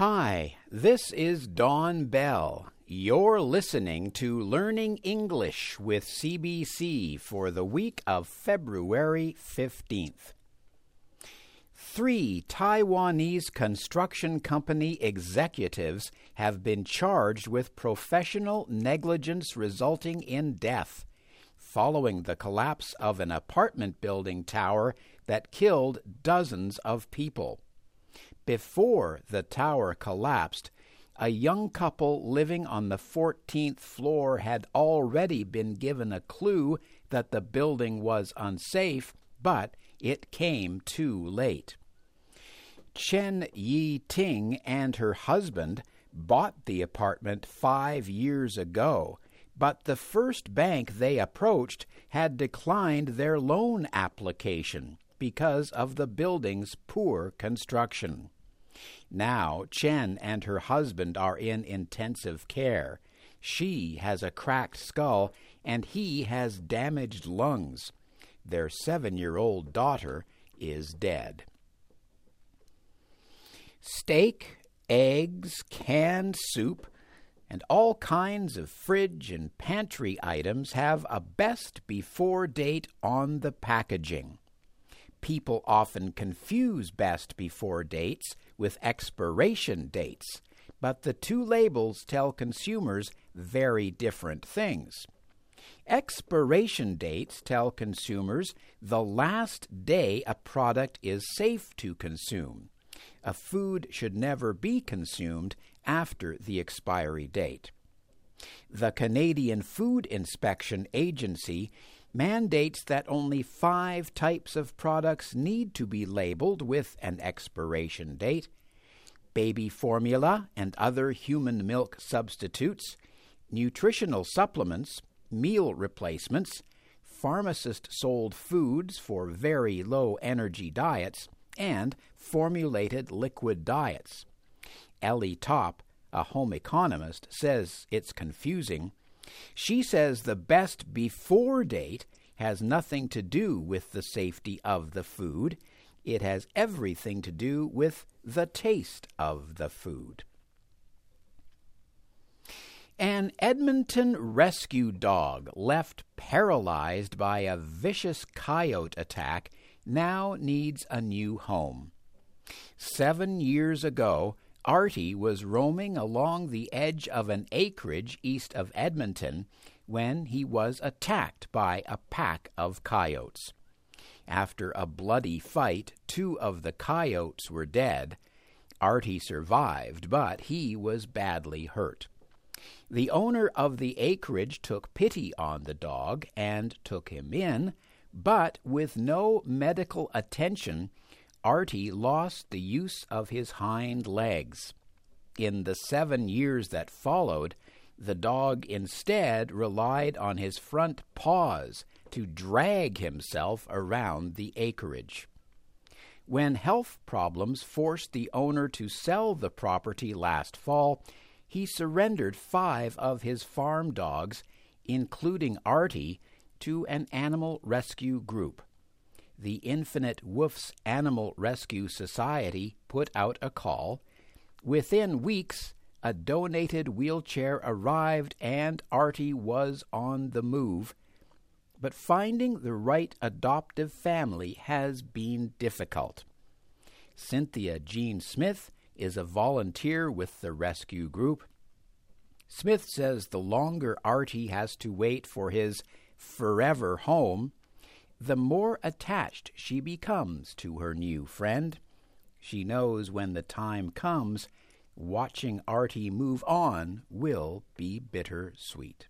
Hi, this is Don Bell. You're listening to Learning English with CBC for the week of February 15th. Three Taiwanese construction company executives have been charged with professional negligence resulting in death following the collapse of an apartment building tower that killed dozens of people. Before the tower collapsed, a young couple living on the 14th floor had already been given a clue that the building was unsafe, but it came too late. Chen Yi Ting and her husband bought the apartment five years ago, but the first bank they approached had declined their loan application because of the building's poor construction. Now, Chen and her husband are in intensive care. She has a cracked skull, and he has damaged lungs. Their seven year old daughter is dead. Steak, eggs, canned soup, and all kinds of fridge and pantry items have a best before date on the packaging. People often confuse best before dates with expiration dates, but the two labels tell consumers very different things. Expiration dates tell consumers the last day a product is safe to consume. A food should never be consumed after the expiry date. The Canadian Food Inspection Agency mandates that only five types of products need to be labeled with an expiration date baby formula and other human milk substitutes, nutritional supplements, meal replacements, pharmacist sold foods for very low energy diets, and formulated liquid diets. Ellie Topp, a home economist, says it's confusing she says the best before date has nothing to do with the safety of the food. It has everything to do with the taste of the food. An Edmonton rescue dog left paralyzed by a vicious coyote attack now needs a new home. Seven years ago, Artie was roaming along the edge of an acreage east of Edmonton when he was attacked by a pack of coyotes. After a bloody fight, two of the coyotes were dead. Artie survived, but he was badly hurt. The owner of the acreage took pity on the dog and took him in, but with no medical attention, Artie lost the use of his hind legs. In the seven years that followed, the dog instead relied on his front paws to drag himself around the acreage. When health problems forced the owner to sell the property last fall, he surrendered five of his farm dogs, including Artie, to an animal rescue group the Infinite Woofs Animal Rescue Society put out a call. Within weeks, a donated wheelchair arrived and Artie was on the move. But finding the right adoptive family has been difficult. Cynthia Jean Smith is a volunteer with the rescue group. Smith says the longer Artie has to wait for his forever home, the more attached she becomes to her new friend. She knows when the time comes, watching Artie move on will be bitter sweet.